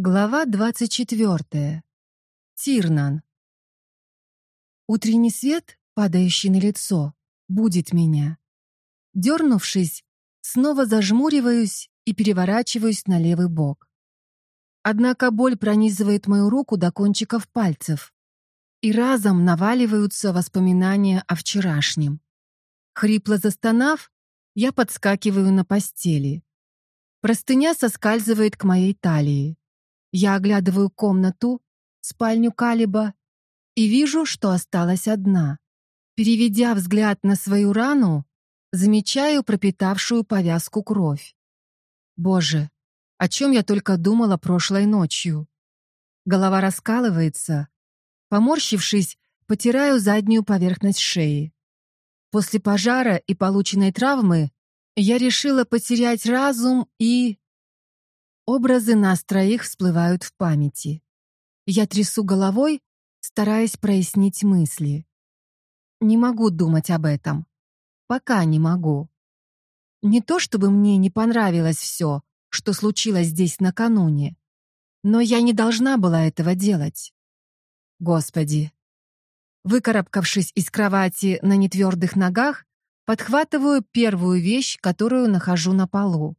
Глава 24. Тирнан. Утренний свет, падающий на лицо, будет меня. Дернувшись, снова зажмуриваюсь и переворачиваюсь на левый бок. Однако боль пронизывает мою руку до кончиков пальцев, и разом наваливаются воспоминания о вчерашнем. Хрипло застонав, я подскакиваю на постели. Простыня соскальзывает к моей талии. Я оглядываю комнату, спальню Калиба, и вижу, что осталась одна. Переведя взгляд на свою рану, замечаю пропитавшую повязку кровь. Боже, о чем я только думала прошлой ночью. Голова раскалывается. Поморщившись, потираю заднюю поверхность шеи. После пожара и полученной травмы я решила потерять разум и... Образы нас троих всплывают в памяти. Я трясу головой, стараясь прояснить мысли. Не могу думать об этом. Пока не могу. Не то чтобы мне не понравилось все, что случилось здесь накануне, но я не должна была этого делать. Господи. Выкарабкавшись из кровати на нетвердых ногах, подхватываю первую вещь, которую нахожу на полу.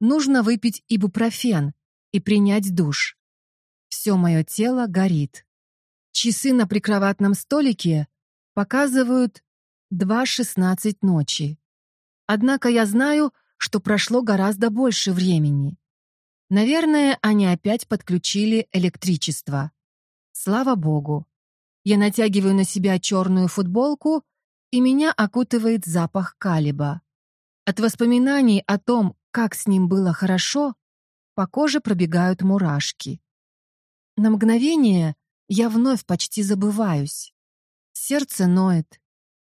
Нужно выпить ибупрофен и принять душ. Все мое тело горит. Часы на прикроватном столике показывают 2.16 ночи. Однако я знаю, что прошло гораздо больше времени. Наверное, они опять подключили электричество. Слава богу. Я натягиваю на себя черную футболку, и меня окутывает запах калиба. От воспоминаний о том, как с ним было хорошо, по коже пробегают мурашки. На мгновение я вновь почти забываюсь. Сердце ноет.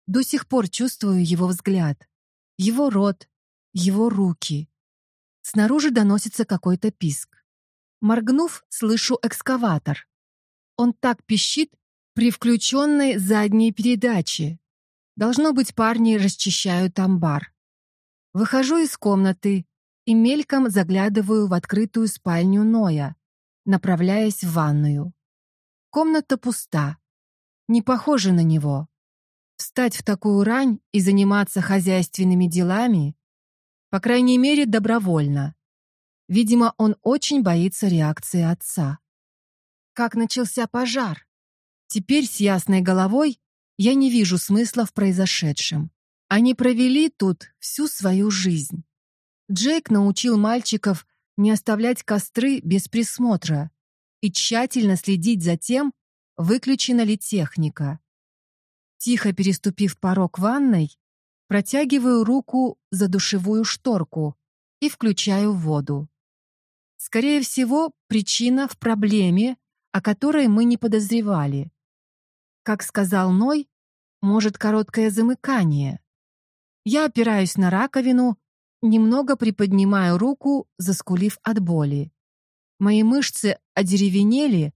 До сих пор чувствую его взгляд, его рот, его руки. Снаружи доносится какой-то писк. Моргнув, слышу экскаватор. Он так пищит при включенной задней передаче. Должно быть, парни расчищают амбар. Выхожу из комнаты и мельком заглядываю в открытую спальню Ноя, направляясь в ванную. Комната пуста. Не похожа на него. Встать в такую рань и заниматься хозяйственными делами, по крайней мере, добровольно. Видимо, он очень боится реакции отца. Как начался пожар? Теперь с ясной головой я не вижу смысла в произошедшем. Они провели тут всю свою жизнь. Джейк научил мальчиков не оставлять костры без присмотра и тщательно следить за тем, выключена ли техника. Тихо переступив порог ванной, протягиваю руку за душевую шторку и включаю воду. Скорее всего, причина в проблеме, о которой мы не подозревали. Как сказал Ной, может короткое замыкание. Я опираюсь на раковину Немного приподнимаю руку, заскулив от боли. Мои мышцы одеревенели,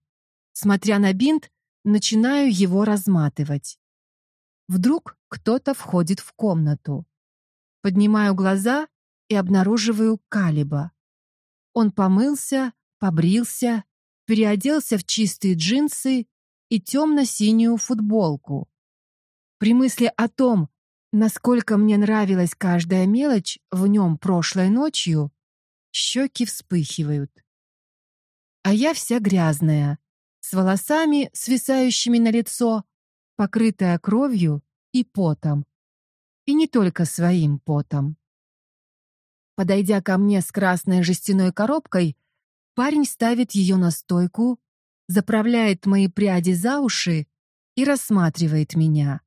смотря на бинт, начинаю его разматывать. Вдруг кто-то входит в комнату. Поднимаю глаза и обнаруживаю Калиба. Он помылся, побрился, переоделся в чистые джинсы и темно-синюю футболку. При мысли о том, Насколько мне нравилась каждая мелочь в нем прошлой ночью, щеки вспыхивают. А я вся грязная, с волосами, свисающими на лицо, покрытая кровью и потом. И не только своим потом. Подойдя ко мне с красной жестяной коробкой, парень ставит ее на стойку, заправляет мои пряди за уши и рассматривает меня.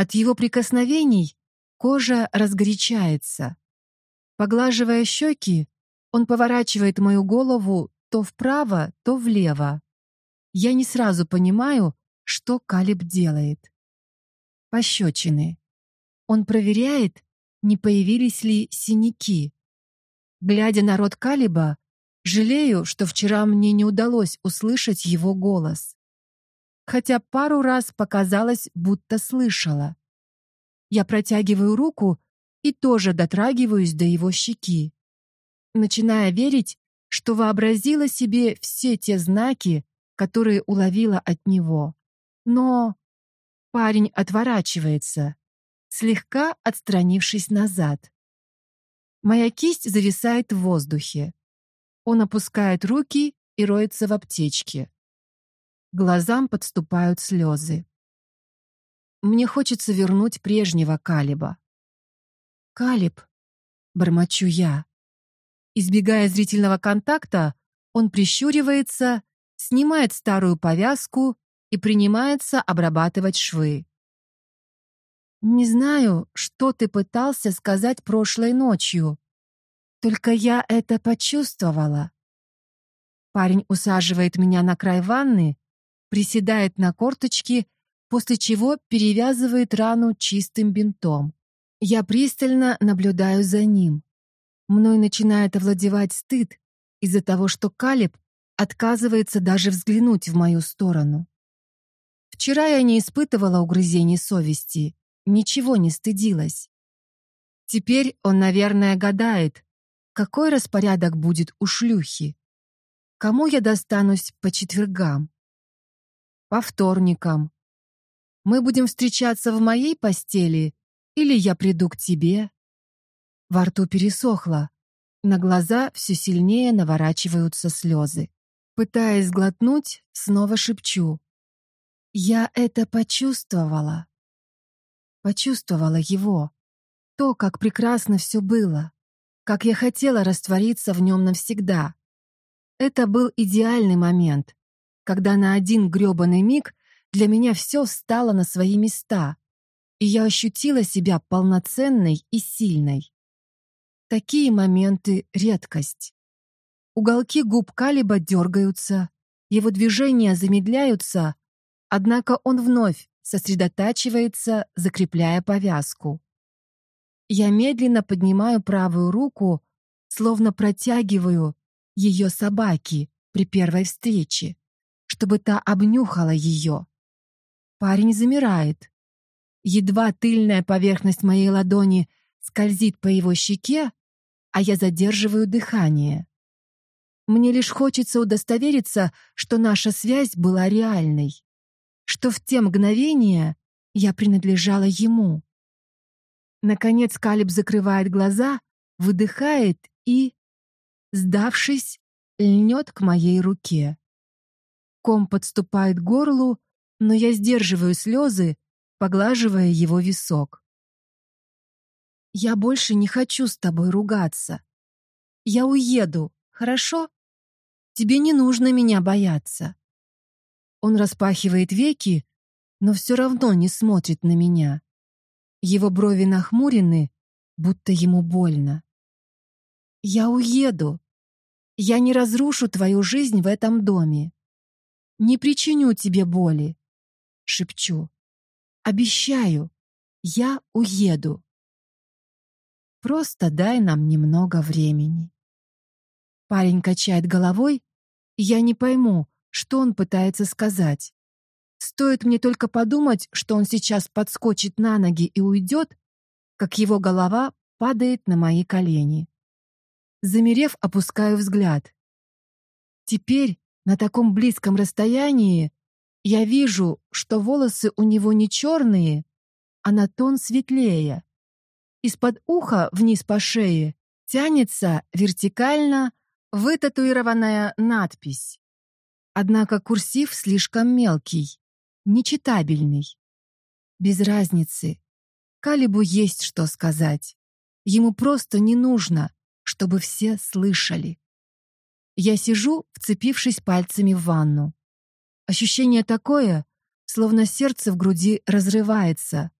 От его прикосновений кожа разгорячается. Поглаживая щеки, он поворачивает мою голову то вправо, то влево. Я не сразу понимаю, что Калиб делает. Пощечины. Он проверяет, не появились ли синяки. Глядя на рот Калиба, жалею, что вчера мне не удалось услышать его голос хотя пару раз показалось, будто слышала. Я протягиваю руку и тоже дотрагиваюсь до его щеки, начиная верить, что вообразила себе все те знаки, которые уловила от него. Но парень отворачивается, слегка отстранившись назад. Моя кисть зависает в воздухе. Он опускает руки и роется в аптечке. Глазам подступают слезы. Мне хочется вернуть прежнего Калиба. «Калиб», — бормочу я. Избегая зрительного контакта, он прищуривается, снимает старую повязку и принимается обрабатывать швы. «Не знаю, что ты пытался сказать прошлой ночью, только я это почувствовала». Парень усаживает меня на край ванны, приседает на корточки, после чего перевязывает рану чистым бинтом. Я пристально наблюдаю за ним. Мной начинает овладевать стыд из-за того, что Калиб отказывается даже взглянуть в мою сторону. Вчера я не испытывала угрызений совести, ничего не стыдилась. Теперь он, наверное, гадает, какой распорядок будет у шлюхи. Кому я достанусь по четвергам? По вторникам. Мы будем встречаться в моей постели или я приду к тебе?» Во рту пересохло. На глаза все сильнее наворачиваются слезы. Пытаясь глотнуть, снова шепчу. «Я это почувствовала». Почувствовала его. То, как прекрасно все было. Как я хотела раствориться в нем навсегда. Это был идеальный момент, когда на один грёбаный миг для меня все встало на свои места и я ощутила себя полноценной и сильной. Такие моменты — редкость. Уголки губ Калиба дергаются, его движения замедляются, однако он вновь сосредотачивается, закрепляя повязку. Я медленно поднимаю правую руку, словно протягиваю ее собаке при первой встрече, чтобы та обнюхала ее. Парень замирает, Едва тыльная поверхность моей ладони скользит по его щеке, а я задерживаю дыхание. Мне лишь хочется удостовериться, что наша связь была реальной, что в те мгновения я принадлежала ему. Наконец Калиб закрывает глаза, выдыхает и, сдавшись, льнет к моей руке. Ком подступает к горлу, но я сдерживаю слезы, поглаживая его висок. «Я больше не хочу с тобой ругаться. Я уеду, хорошо? Тебе не нужно меня бояться». Он распахивает веки, но все равно не смотрит на меня. Его брови нахмурены, будто ему больно. «Я уеду. Я не разрушу твою жизнь в этом доме. Не причиню тебе боли», — шепчу. Обещаю, я уеду. Просто дай нам немного времени. Парень качает головой, и я не пойму, что он пытается сказать. Стоит мне только подумать, что он сейчас подскочит на ноги и уйдет, как его голова падает на мои колени. Замерев, опускаю взгляд. Теперь, на таком близком расстоянии, я вижу, что волосы у него не черные, а на тон светлее. Из-под уха вниз по шее тянется вертикально вытатуированная надпись. Однако курсив слишком мелкий, нечитабельный. Без разницы. Калибу есть что сказать. Ему просто не нужно, чтобы все слышали. Я сижу, вцепившись пальцами в ванну. Ощущение такое, словно сердце в груди разрывается,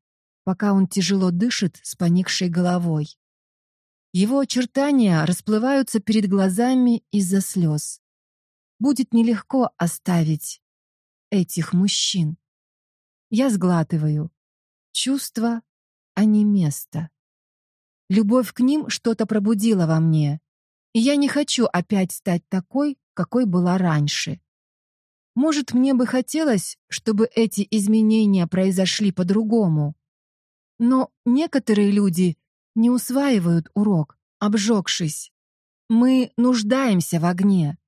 пока он тяжело дышит с поникшей головой. Его очертания расплываются перед глазами из-за слез. Будет нелегко оставить этих мужчин. Я сглатываю. Чувство, а не место. Любовь к ним что-то пробудила во мне, и я не хочу опять стать такой, какой была раньше. Может, мне бы хотелось, чтобы эти изменения произошли по-другому. Но некоторые люди не усваивают урок, обжегшись. Мы нуждаемся в огне.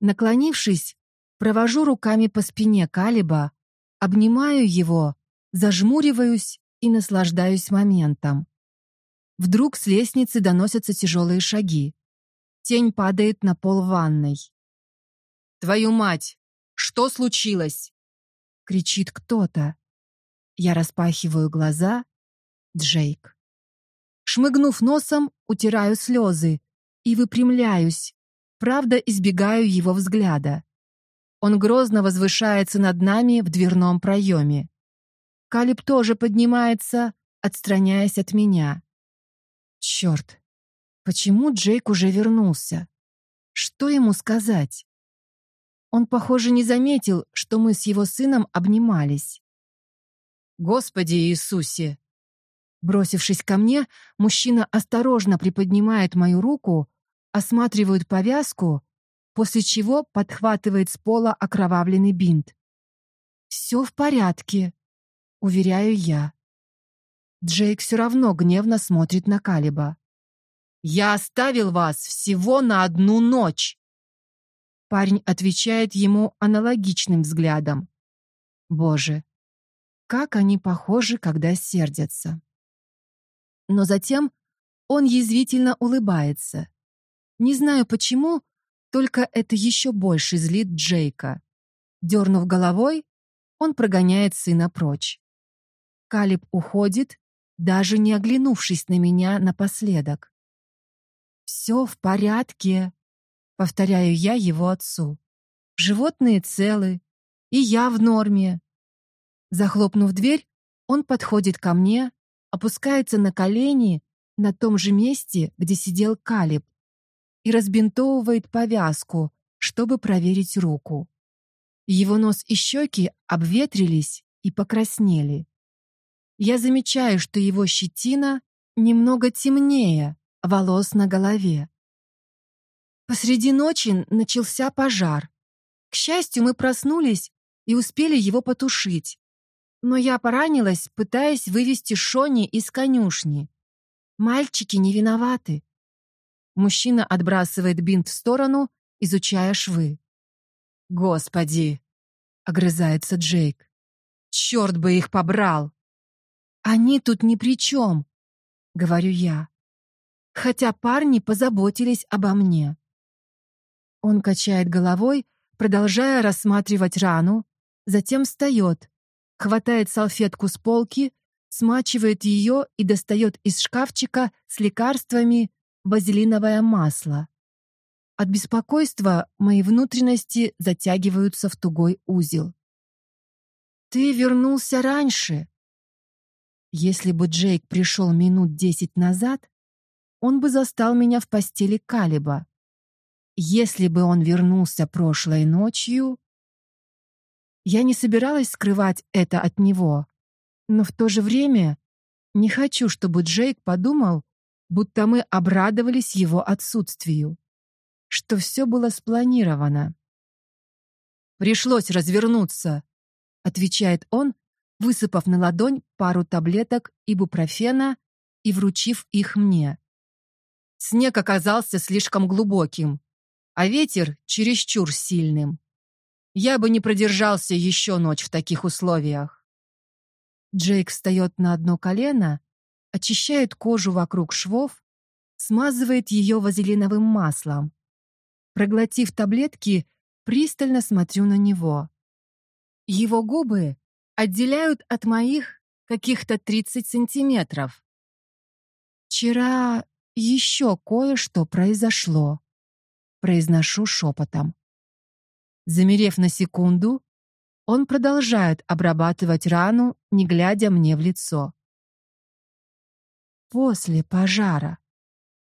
Наклонившись, провожу руками по спине Калиба, обнимаю его, зажмуриваюсь и наслаждаюсь моментом. Вдруг с лестницы доносятся тяжелые шаги. Тень падает на пол ванной. «Твою мать! Что случилось?» Кричит кто-то. Я распахиваю глаза. Джейк. Шмыгнув носом, утираю слезы и выпрямляюсь, правда избегаю его взгляда. Он грозно возвышается над нами в дверном проеме. Калиб тоже поднимается, отстраняясь от меня. Черт, почему Джейк уже вернулся? Что ему сказать? Он, похоже, не заметил, что мы с его сыном обнимались. «Господи Иисусе!» Бросившись ко мне, мужчина осторожно приподнимает мою руку, осматривает повязку, после чего подхватывает с пола окровавленный бинт. «Все в порядке», — уверяю я. Джейк все равно гневно смотрит на Калиба. «Я оставил вас всего на одну ночь!» Парень отвечает ему аналогичным взглядом. Боже, как они похожи, когда сердятся. Но затем он язвительно улыбается. Не знаю почему, только это еще больше злит Джейка. Дернув головой, он прогоняет сына прочь. Калиб уходит, даже не оглянувшись на меня напоследок. «Все в порядке», — повторяю я его отцу. «Животные целы, и я в норме». Захлопнув дверь, он подходит ко мне, опускается на колени на том же месте, где сидел Калиб, и разбинтовывает повязку, чтобы проверить руку. Его нос и щеки обветрились и покраснели. Я замечаю, что его щетина немного темнее волос на голове. Посреди ночи начался пожар. К счастью, мы проснулись и успели его потушить. Но я поранилась, пытаясь вывести Шони из конюшни. Мальчики не виноваты. Мужчина отбрасывает бинт в сторону, изучая швы. «Господи!» — огрызается Джейк. «Черт бы их побрал!» «Они тут ни при чем!» — говорю я. Хотя парни позаботились обо мне. Он качает головой, продолжая рассматривать рану, затем встает, хватает салфетку с полки, смачивает ее и достает из шкафчика с лекарствами базилиновое масло. От беспокойства мои внутренности затягиваются в тугой узел. «Ты вернулся раньше!» Если бы Джейк пришел минут десять назад, он бы застал меня в постели Калиба. Если бы он вернулся прошлой ночью... Я не собиралась скрывать это от него, но в то же время не хочу, чтобы Джейк подумал, будто мы обрадовались его отсутствию, что все было спланировано. «Пришлось развернуться», — отвечает он, высыпав на ладонь пару таблеток ибупрофена и вручив их мне. Снег оказался слишком глубоким, а ветер чересчур сильным. Я бы не продержался еще ночь в таких условиях. Джейк встает на одно колено очищает кожу вокруг швов, смазывает ее вазелиновым маслом. Проглотив таблетки, пристально смотрю на него. Его губы отделяют от моих каких-то 30 сантиметров. «Вчера еще кое-что произошло», — произношу шепотом. Замерев на секунду, он продолжает обрабатывать рану, не глядя мне в лицо после пожара.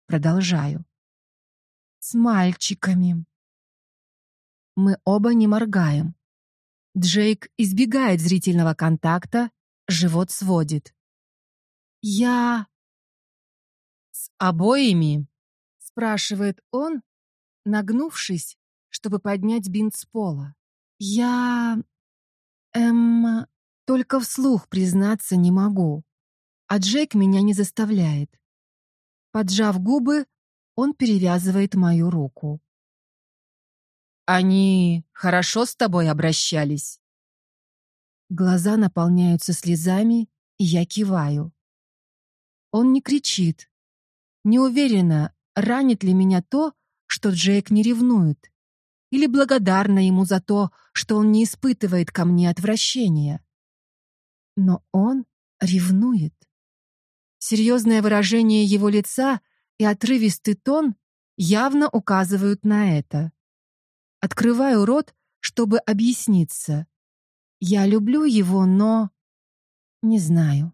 Продолжаю. С мальчиками. Мы оба не моргаем. Джейк избегает зрительного контакта, живот сводит. «Я...» «С обоими?» — спрашивает он, нагнувшись, чтобы поднять бинт с пола. «Я... эм... только вслух признаться не могу а Джейк меня не заставляет. Поджав губы, он перевязывает мою руку. «Они хорошо с тобой обращались?» Глаза наполняются слезами, и я киваю. Он не кричит. Не уверена, ранит ли меня то, что Джейк не ревнует, или благодарна ему за то, что он не испытывает ко мне отвращения. Но он ревнует. Серьезное выражение его лица и отрывистый тон явно указывают на это. Открываю рот, чтобы объясниться. Я люблю его, но... Не знаю.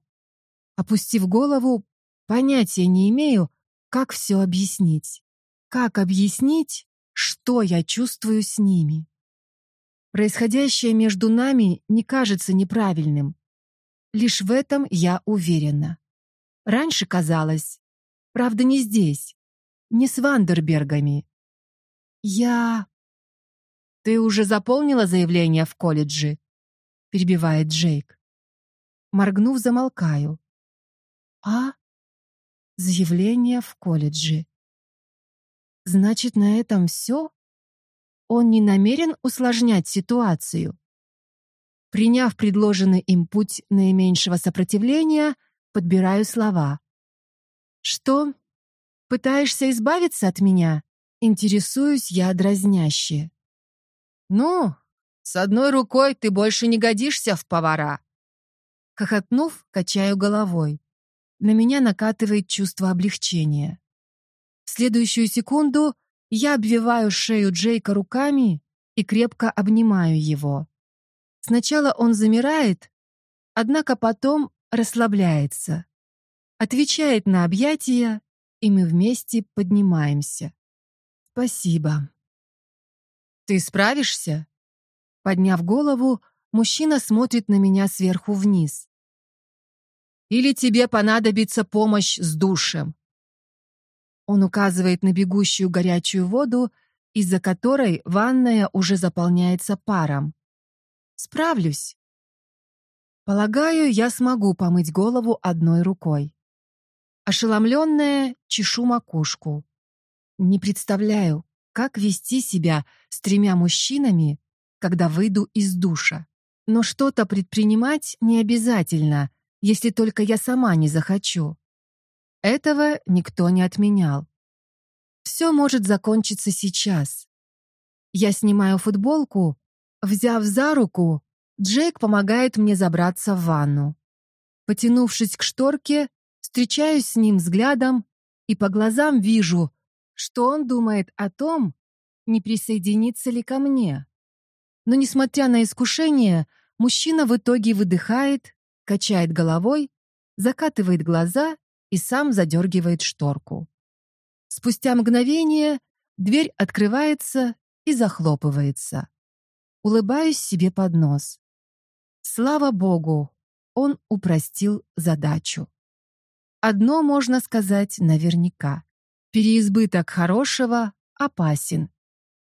Опустив голову, понятия не имею, как все объяснить. Как объяснить, что я чувствую с ними? Происходящее между нами не кажется неправильным. Лишь в этом я уверена. Раньше казалось, правда не здесь, не с Вандербергами. Я... «Ты уже заполнила заявление в колледже?» перебивает Джейк. Моргнув, замолкаю. «А? Заявление в колледже. Значит, на этом все? Он не намерен усложнять ситуацию?» Приняв предложенный им путь наименьшего сопротивления, подбираю слова. «Что? Пытаешься избавиться от меня?» Интересуюсь я дразняще. «Ну, с одной рукой ты больше не годишься в повара». Хохотнув, качаю головой. На меня накатывает чувство облегчения. В следующую секунду я обвиваю шею Джейка руками и крепко обнимаю его. Сначала он замирает, однако потом расслабляется, отвечает на объятия, и мы вместе поднимаемся. Спасибо. Ты справишься? Подняв голову, мужчина смотрит на меня сверху вниз. Или тебе понадобится помощь с душем? Он указывает на бегущую горячую воду, из-за которой ванная уже заполняется паром. Справлюсь. Полагаю, я смогу помыть голову одной рукой. Ошеломленная, чешу макушку. Не представляю, как вести себя с тремя мужчинами, когда выйду из душа. Но что-то предпринимать не обязательно, если только я сама не захочу. Этого никто не отменял. Все может закончиться сейчас. Я снимаю футболку Взяв за руку, Джейк помогает мне забраться в ванну. Потянувшись к шторке, встречаюсь с ним взглядом и по глазам вижу, что он думает о том, не присоединиться ли ко мне. Но, несмотря на искушение, мужчина в итоге выдыхает, качает головой, закатывает глаза и сам задергивает шторку. Спустя мгновение дверь открывается и захлопывается. Улыбаюсь себе под нос. Слава богу, он упростил задачу. Одно можно сказать наверняка. Переизбыток хорошего опасен.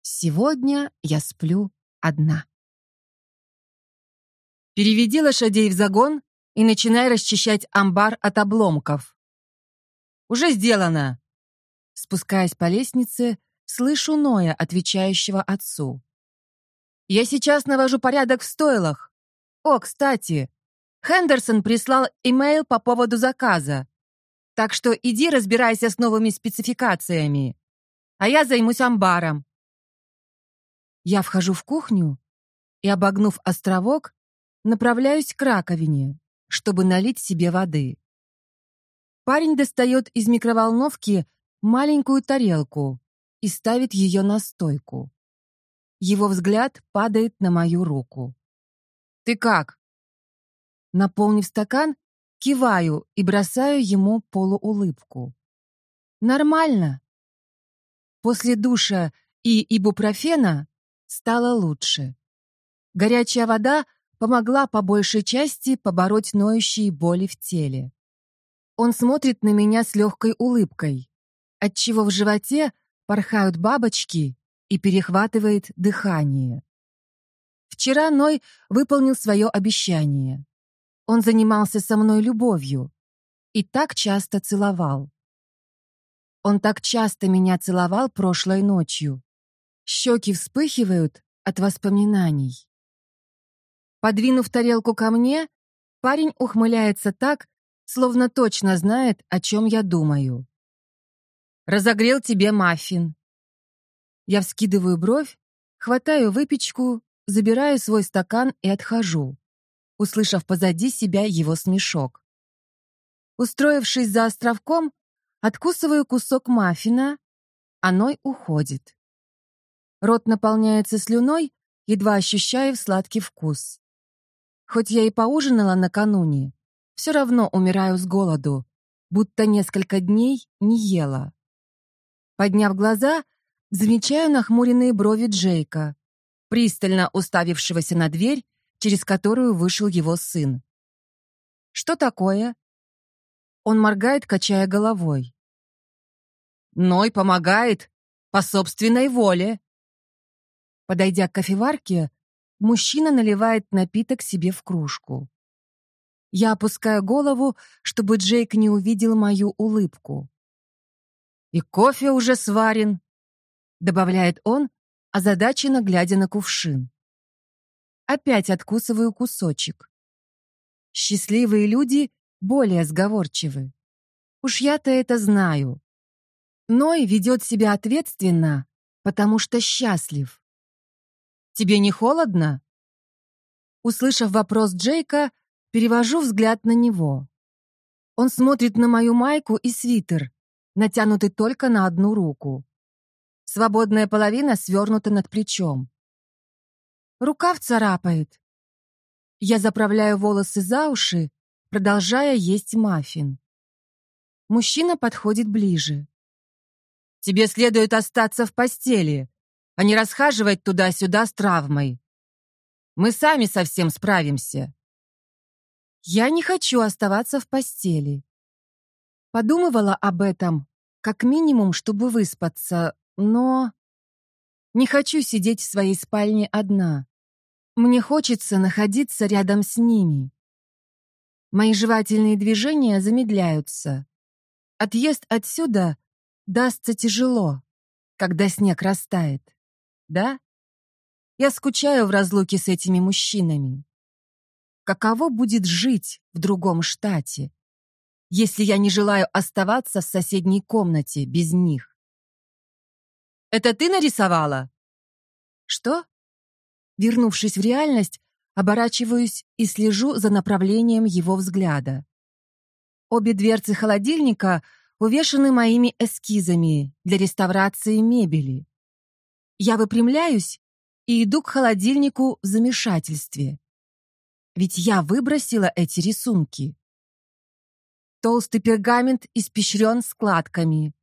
Сегодня я сплю одна. Переведи лошадей в загон и начинай расчищать амбар от обломков. Уже сделано. Спускаясь по лестнице, слышу Ноя, отвечающего отцу. Я сейчас навожу порядок в стойлах. О, кстати, Хендерсон прислал имейл по поводу заказа. Так что иди разбирайся с новыми спецификациями. А я займусь амбаром. Я вхожу в кухню и, обогнув островок, направляюсь к раковине, чтобы налить себе воды. Парень достает из микроволновки маленькую тарелку и ставит ее на стойку. Его взгляд падает на мою руку. «Ты как?» Наполнив стакан, киваю и бросаю ему полуулыбку. «Нормально». После душа и ибупрофена стало лучше. Горячая вода помогла по большей части побороть ноющие боли в теле. Он смотрит на меня с легкой улыбкой, отчего в животе порхают бабочки и перехватывает дыхание. Вчера Ной выполнил свое обещание. Он занимался со мной любовью и так часто целовал. Он так часто меня целовал прошлой ночью. Щеки вспыхивают от воспоминаний. Подвинув тарелку ко мне, парень ухмыляется так, словно точно знает, о чем я думаю. «Разогрел тебе маффин». Я вскидываю бровь, хватаю выпечку, забираю свой стакан и отхожу, услышав позади себя его смешок. Устроившись за островком, откусываю кусок маффина, а Ной уходит. Рот наполняется слюной, едва ощущая сладкий вкус. Хоть я и поужинала накануне, все равно умираю с голоду, будто несколько дней не ела. Подняв глаза, замечаю нахмуренные брови Джейка, пристально уставившегося на дверь, через которую вышел его сын. «Что такое?» Он моргает, качая головой. «Ной помогает по собственной воле». Подойдя к кофеварке, мужчина наливает напиток себе в кружку. Я опускаю голову, чтобы Джейк не увидел мою улыбку. «И кофе уже сварен», — добавляет он, озадаченно глядя на кувшин. Опять откусываю кусочек. Счастливые люди более сговорчивы. Уж я-то это знаю. Ной ведет себя ответственно, потому что счастлив. «Тебе не холодно?» Услышав вопрос Джейка, перевожу взгляд на него. Он смотрит на мою майку и свитер, натянутый только на одну руку. Свободная половина свернута над плечом. Рукав царапает. Я заправляю волосы за уши продолжая есть маффин. Мужчина подходит ближе. «Тебе следует остаться в постели, а не расхаживать туда-сюда с травмой. Мы сами совсем справимся». Я не хочу оставаться в постели. Подумывала об этом, как минимум, чтобы выспаться, но... Не хочу сидеть в своей спальне одна. Мне хочется находиться рядом с ними. Мои жевательные движения замедляются. Отъезд отсюда дастся тяжело, когда снег растает. Да? Я скучаю в разлуке с этими мужчинами. Каково будет жить в другом штате, если я не желаю оставаться в соседней комнате без них? «Это ты нарисовала?» «Что?» Вернувшись в реальность, Оборачиваюсь и слежу за направлением его взгляда. Обе дверцы холодильника увешаны моими эскизами для реставрации мебели. Я выпрямляюсь и иду к холодильнику в замешательстве. Ведь я выбросила эти рисунки. Толстый пергамент испещрен складками,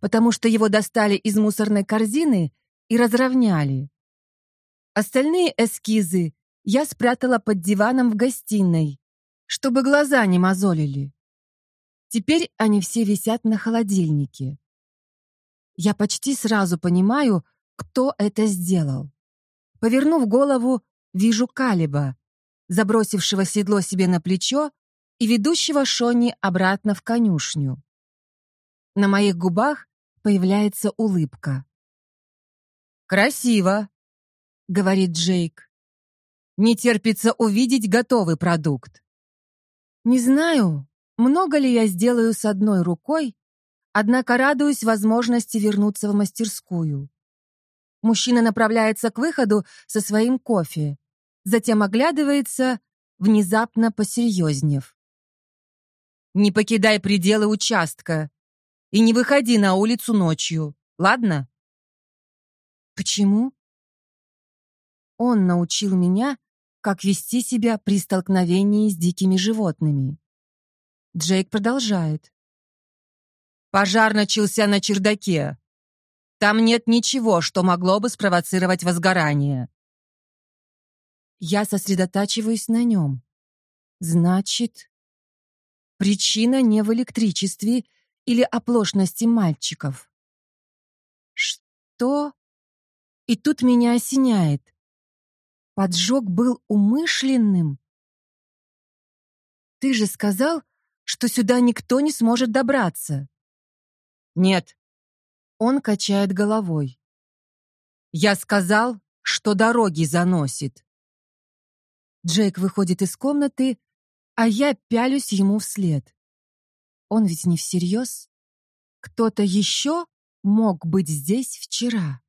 потому что его достали из мусорной корзины и разровняли. Остальные эскизы я спрятала под диваном в гостиной, чтобы глаза не мозолили. Теперь они все висят на холодильнике. Я почти сразу понимаю, кто это сделал. Повернув голову, вижу Калиба, забросившего седло себе на плечо и ведущего Шонни обратно в конюшню. На моих губах появляется улыбка. «Красиво», — говорит Джейк. Не терпится увидеть готовый продукт. Не знаю, много ли я сделаю с одной рукой, однако радуюсь возможности вернуться в мастерскую. Мужчина направляется к выходу со своим кофе, затем оглядывается, внезапно посерьезнев. «Не покидай пределы участка и не выходи на улицу ночью, ладно?» «Почему?» Он научил меня, как вести себя при столкновении с дикими животными. Джейк продолжает. Пожар начался на чердаке. Там нет ничего, что могло бы спровоцировать возгорание. Я сосредотачиваюсь на нем. Значит, причина не в электричестве или оплошности мальчиков. Что? И тут меня осеняет. Поджог был умышленным? Ты же сказал, что сюда никто не сможет добраться. Нет. Он качает головой. Я сказал, что дороги заносит. Джейк выходит из комнаты, а я пялюсь ему вслед. Он ведь не всерьез. Кто-то еще мог быть здесь вчера.